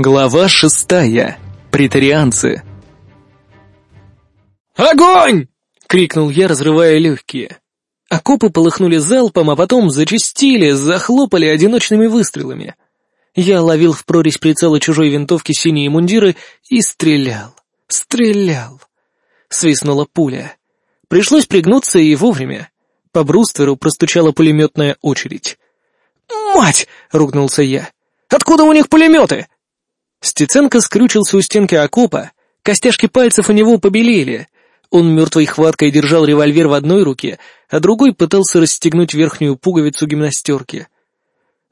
Глава шестая. Притарианцы. «Огонь!» — крикнул я, разрывая легкие. Окопы полыхнули залпом, а потом зачистили, захлопали одиночными выстрелами. Я ловил в прорезь прицела чужой винтовки синие мундиры и стрелял, стрелял. Свистнула пуля. Пришлось пригнуться и вовремя. По брустверу простучала пулеметная очередь. «Мать!» — ругнулся я. «Откуда у них пулеметы?» Стеценко скрючился у стенки окопа, костяшки пальцев у него побелели. Он мертвой хваткой держал револьвер в одной руке, а другой пытался расстегнуть верхнюю пуговицу гимнастерки.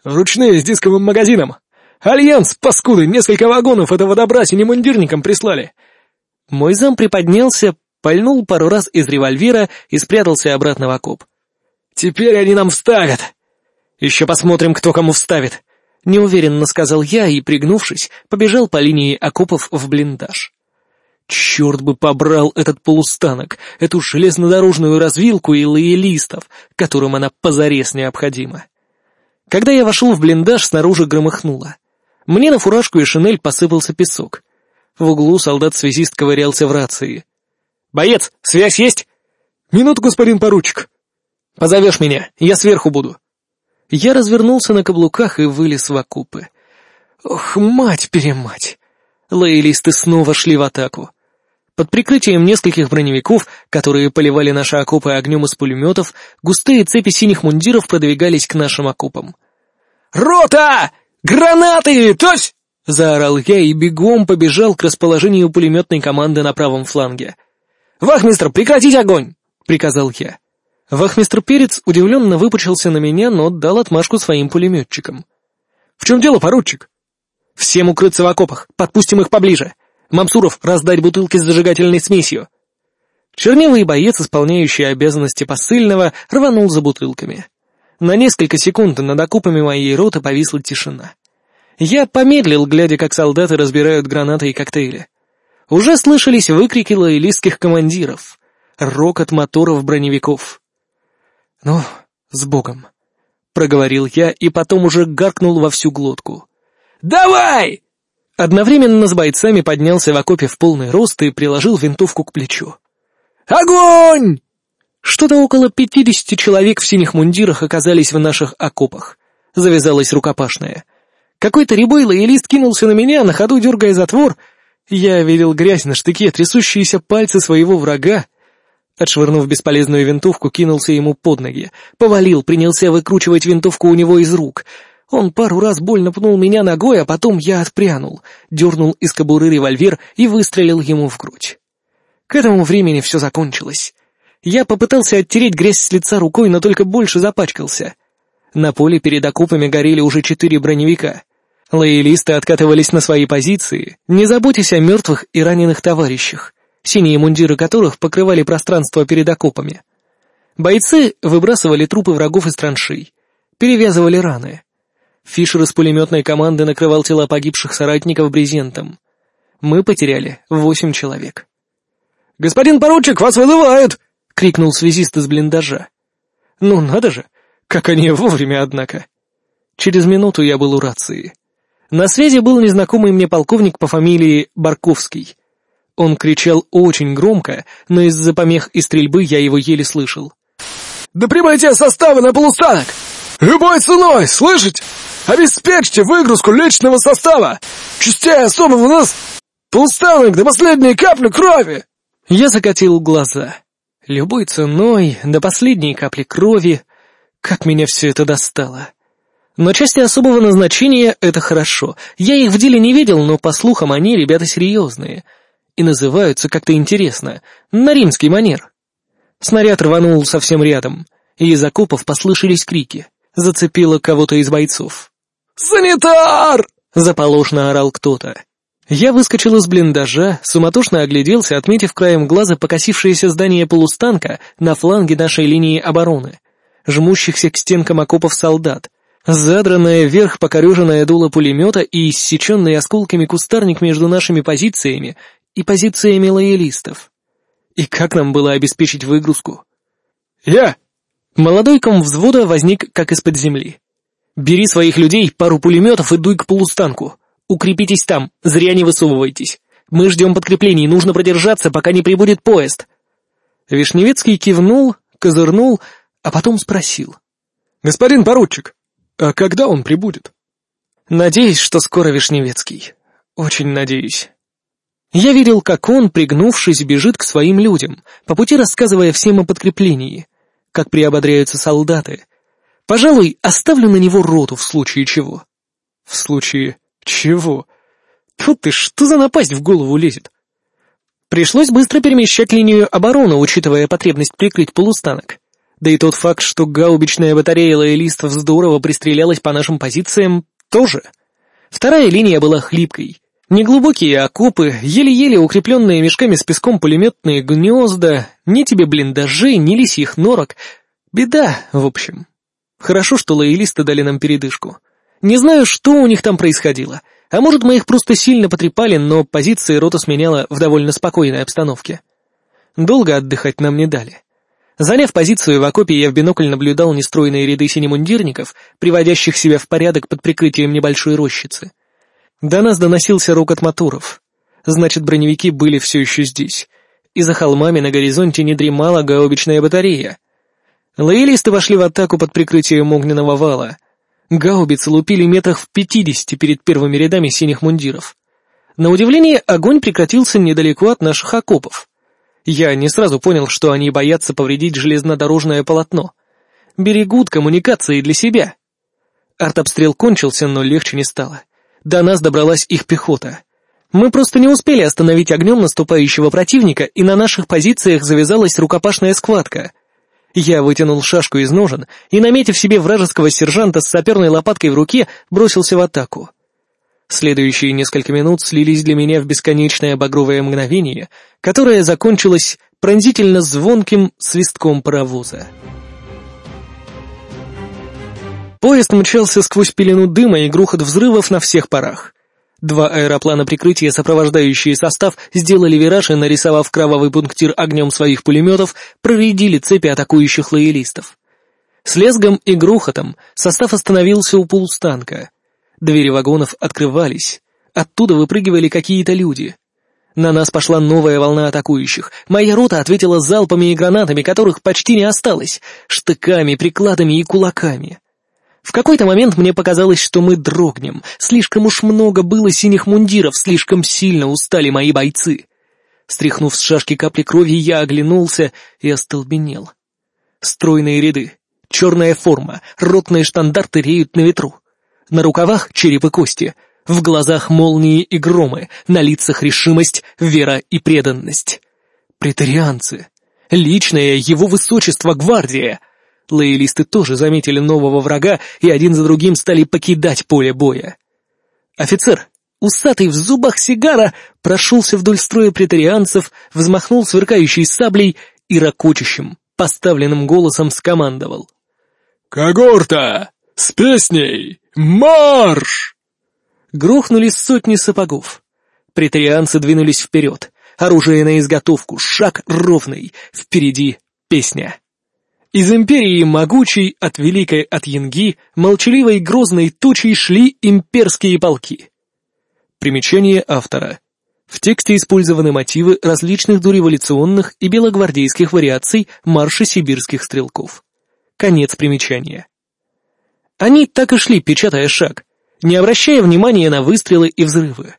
«Ручные с дисковым магазином! Альянс, паскуды, несколько вагонов этого добра синемундирникам прислали!» Мой зам приподнялся, пальнул пару раз из револьвера и спрятался обратно в окоп. «Теперь они нам вставят!» «Еще посмотрим, кто кому вставит!» Неуверенно сказал я и, пригнувшись, побежал по линии окопов в блиндаж. Черт бы побрал этот полустанок, эту железнодорожную развилку и лоялистов, которым она позарез необходима. Когда я вошел в блиндаж, снаружи громыхнуло. Мне на фуражку и шинель посыпался песок. В углу солдат-связист ковырялся в рации. «Боец, связь есть?» «Минуту, господин поручик». «Позовешь меня, я сверху буду». Я развернулся на каблуках и вылез в окопы. Ох, мать-перемать! Лоялисты снова шли в атаку. Под прикрытием нескольких броневиков, которые поливали наши окопы огнем из пулеметов, густые цепи синих мундиров продвигались к нашим окопам. «Рота! Гранаты! Тось!» — заорал я и бегом побежал к расположению пулеметной команды на правом фланге. «Вахмистр, прекратить огонь!» — приказал я. Вахмистр Перец удивленно выпучился на меня, но дал отмашку своим пулеметчикам. «В чем дело, поручик?» «Всем укрыться в окопах, подпустим их поближе. Мамсуров, раздать бутылки с зажигательной смесью». Черневый боец, исполняющий обязанности посыльного, рванул за бутылками. На несколько секунд над окопами моей роты повисла тишина. Я помедлил, глядя, как солдаты разбирают гранаты и коктейли. Уже слышались выкрики лоялистских командиров, рокот моторов броневиков. «Ну, с Богом!» — проговорил я и потом уже гаркнул во всю глотку. «Давай!» Одновременно с бойцами поднялся в окопе в полный рост и приложил винтовку к плечу. «Огонь!» Что-то около пятидесяти человек в синих мундирах оказались в наших окопах. Завязалась рукопашная. Какой-то рябой лоялист кинулся на меня, на ходу дергая затвор. Я видел грязь на штыке, трясущиеся пальцы своего врага, Отшвырнув бесполезную винтовку, кинулся ему под ноги. Повалил, принялся выкручивать винтовку у него из рук. Он пару раз больно пнул меня ногой, а потом я отпрянул, дернул из кобуры револьвер и выстрелил ему в грудь. К этому времени все закончилось. Я попытался оттереть грязь с лица рукой, но только больше запачкался. На поле перед окопами горели уже четыре броневика. Лоялисты откатывались на свои позиции, не заботясь о мертвых и раненых товарищах синие мундиры которых покрывали пространство перед окопами. Бойцы выбрасывали трупы врагов из траншей, перевязывали раны. Фишер из пулеметной команды накрывал тела погибших соратников брезентом. Мы потеряли восемь человек. «Господин поручик, вас вызывают!» — крикнул связист из блиндажа. «Ну надо же! Как они вовремя, однако!» Через минуту я был у рации. На связи был незнакомый мне полковник по фамилии Барковский — он кричал очень громко, но из-за помех и стрельбы я его еле слышал. «Да прибытие состава на полустанок! Любой ценой, слышите? Обеспечьте выгрузку личного состава! Частей особо у нас полустанок до последней капли крови!» Я закатил глаза. Любой ценой, до последней капли крови. Как меня все это достало. Но части особого назначения — это хорошо. Я их в деле не видел, но, по слухам, они ребята серьезные — и называются как-то интересно, на римский манер. Снаряд рванул совсем рядом, и из окопов послышались крики. Зацепило кого-то из бойцов. «Санитар!» — заполошно орал кто-то. Я выскочил из блиндажа, суматошно огляделся, отметив краем глаза покосившееся здание полустанка на фланге нашей линии обороны, жмущихся к стенкам окопов солдат, задранное вверх покореженное дуло пулемета и иссеченный осколками кустарник между нашими позициями и позициями лоялистов. И как нам было обеспечить выгрузку? «Я!» Молодой ком взвода возник как из-под земли. «Бери своих людей, пару пулеметов и дуй к полустанку. укрепитесь там, зря не высовывайтесь. Мы ждем подкреплений, нужно продержаться, пока не прибудет поезд». Вишневецкий кивнул, козырнул, а потом спросил. «Господин поручик, а когда он прибудет?» «Надеюсь, что скоро Вишневецкий. Очень надеюсь». Я видел, как он, пригнувшись, бежит к своим людям, по пути рассказывая всем о подкреплении, как приободряются солдаты. Пожалуй, оставлю на него роту в случае чего. В случае чего? Тут ты, что за напасть в голову лезет? Пришлось быстро перемещать линию обороны, учитывая потребность прикрыть полустанок. Да и тот факт, что гаубичная батарея лоялистов здорово пристрелялась по нашим позициям, тоже. Вторая линия была хлипкой. Неглубокие окопы, еле-еле укрепленные мешками с песком пулеметные гнезда, ни тебе блиндажей, ни лисьих норок. Беда, в общем. Хорошо, что лоялисты дали нам передышку. Не знаю, что у них там происходило. А может, мы их просто сильно потрепали, но позиции рота сменяла в довольно спокойной обстановке. Долго отдыхать нам не дали. Заняв позицию в окопе, я в бинокль наблюдал нестроенные ряды синемундирников, приводящих себя в порядок под прикрытием небольшой рощицы. До нас доносился рокот моторов. Значит, броневики были все еще здесь. И за холмами на горизонте не дремала гаубичная батарея. Лоялисты вошли в атаку под прикрытием огненного вала. Гаубицы лупили метрах в пятидесяти перед первыми рядами синих мундиров. На удивление, огонь прекратился недалеко от наших окопов. Я не сразу понял, что они боятся повредить железнодорожное полотно. Берегут коммуникации для себя. Артобстрел кончился, но легче не стало. До нас добралась их пехота. Мы просто не успели остановить огнем наступающего противника, и на наших позициях завязалась рукопашная схватка. Я вытянул шашку из ножен и, наметив себе вражеского сержанта с саперной лопаткой в руке, бросился в атаку. Следующие несколько минут слились для меня в бесконечное багровое мгновение, которое закончилось пронзительно звонким свистком паровоза. Поезд мчался сквозь пелену дыма и грохот взрывов на всех парах. Два аэроплана прикрытия, сопровождающие состав, сделали вираж и, нарисовав кровавый пунктир огнем своих пулеметов, проредили цепи атакующих лоялистов. С лезгом и грохотом состав остановился у полустанка. Двери вагонов открывались. Оттуда выпрыгивали какие-то люди. На нас пошла новая волна атакующих. Моя рота ответила залпами и гранатами, которых почти не осталось, штыками, прикладами и кулаками. В какой-то момент мне показалось, что мы дрогнем. Слишком уж много было синих мундиров, слишком сильно устали мои бойцы. Стряхнув с шашки капли крови, я оглянулся и остолбенел. Стройные ряды, черная форма, ротные штандарты реют на ветру. На рукавах череп и кости, в глазах молнии и громы, на лицах решимость, вера и преданность. Претарианцы. Личное его высочество гвардия — Лоялисты тоже заметили нового врага и один за другим стали покидать поле боя. Офицер, усатый в зубах сигара, прошелся вдоль строя претарианцев, взмахнул сверкающей саблей и ракочущим, поставленным голосом скомандовал. «Когорта! С песней! Марш!» Грохнули сотни сапогов. Претарианцы двинулись вперед. Оружие на изготовку, шаг ровный. Впереди песня. Из империи могучей, от великой от Янги, молчаливой грозной тучей шли имперские полки. Примечание автора. В тексте использованы мотивы различных дореволюционных и белогвардейских вариаций марша сибирских стрелков. Конец примечания. Они так и шли, печатая шаг, не обращая внимания на выстрелы и взрывы.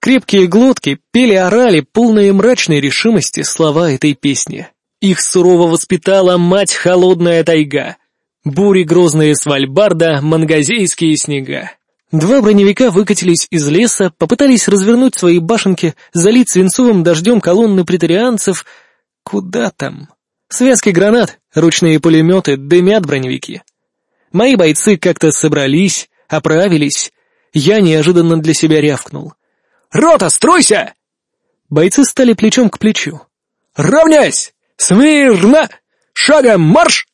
Крепкие глотки пели-орали полные мрачной решимости слова этой песни. Их сурово воспитала мать холодная тайга. Бури грозные свальбарда, мангазейские снега. Два броневика выкатились из леса, попытались развернуть свои башенки, залить свинцовым дождем колонны претарианцев. Куда там? Связки гранат, ручные пулеметы, дымят броневики. Мои бойцы как-то собрались, оправились. Я неожиданно для себя рявкнул. «Рота, стройся!» Бойцы стали плечом к плечу. «Равняйсь! «Смирно! Шагом марш!»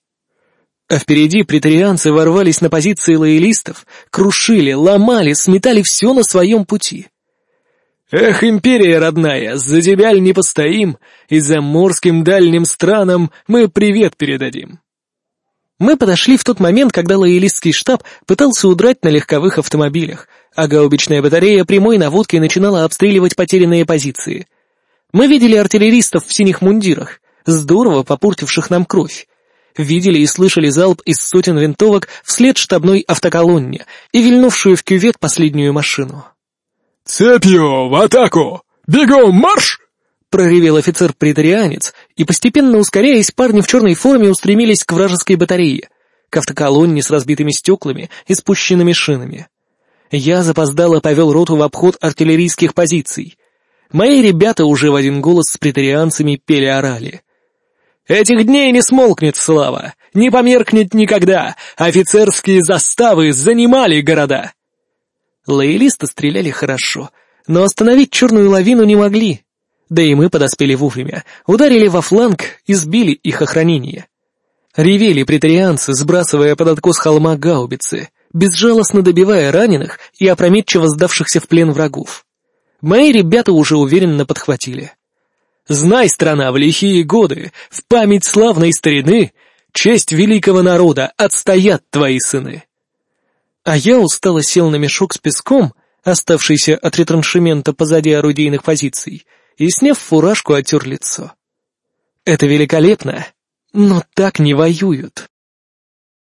А впереди претарианцы ворвались на позиции лоялистов, крушили, ломали, сметали все на своем пути. «Эх, империя родная, за тебя ль не постоим, и за морским дальним странам мы привет передадим!» Мы подошли в тот момент, когда лоялистский штаб пытался удрать на легковых автомобилях, а гаубичная батарея прямой наводкой начинала обстреливать потерянные позиции. Мы видели артиллеристов в синих мундирах, здорово попортивших нам кровь. Видели и слышали залп из сотен винтовок вслед штабной автоколонне и вильнувшую в кювет последнюю машину. «Цепью в атаку! Бегом марш!» проревел офицер-претарианец, и постепенно ускоряясь, парни в черной форме устремились к вражеской батарее, к автоколонне с разбитыми стеклами и спущенными шинами. Я запоздало повел роту в обход артиллерийских позиций. Мои ребята уже в один голос с претарианцами пели-орали. «Этих дней не смолкнет слава, не померкнет никогда, офицерские заставы занимали города!» Лоялисты стреляли хорошо, но остановить черную лавину не могли, да и мы подоспели вовремя, ударили во фланг и сбили их охранение. Ревели претарианцы, сбрасывая под откос холма гаубицы, безжалостно добивая раненых и опрометчиво сдавшихся в плен врагов. Мои ребята уже уверенно подхватили. «Знай, страна, в лихие годы, в память славной старины, честь великого народа отстоят твои сыны!» А я устало сел на мешок с песком, оставшийся от ретраншемента позади орудийных позиций, и, сняв фуражку, отер лицо. «Это великолепно, но так не воюют».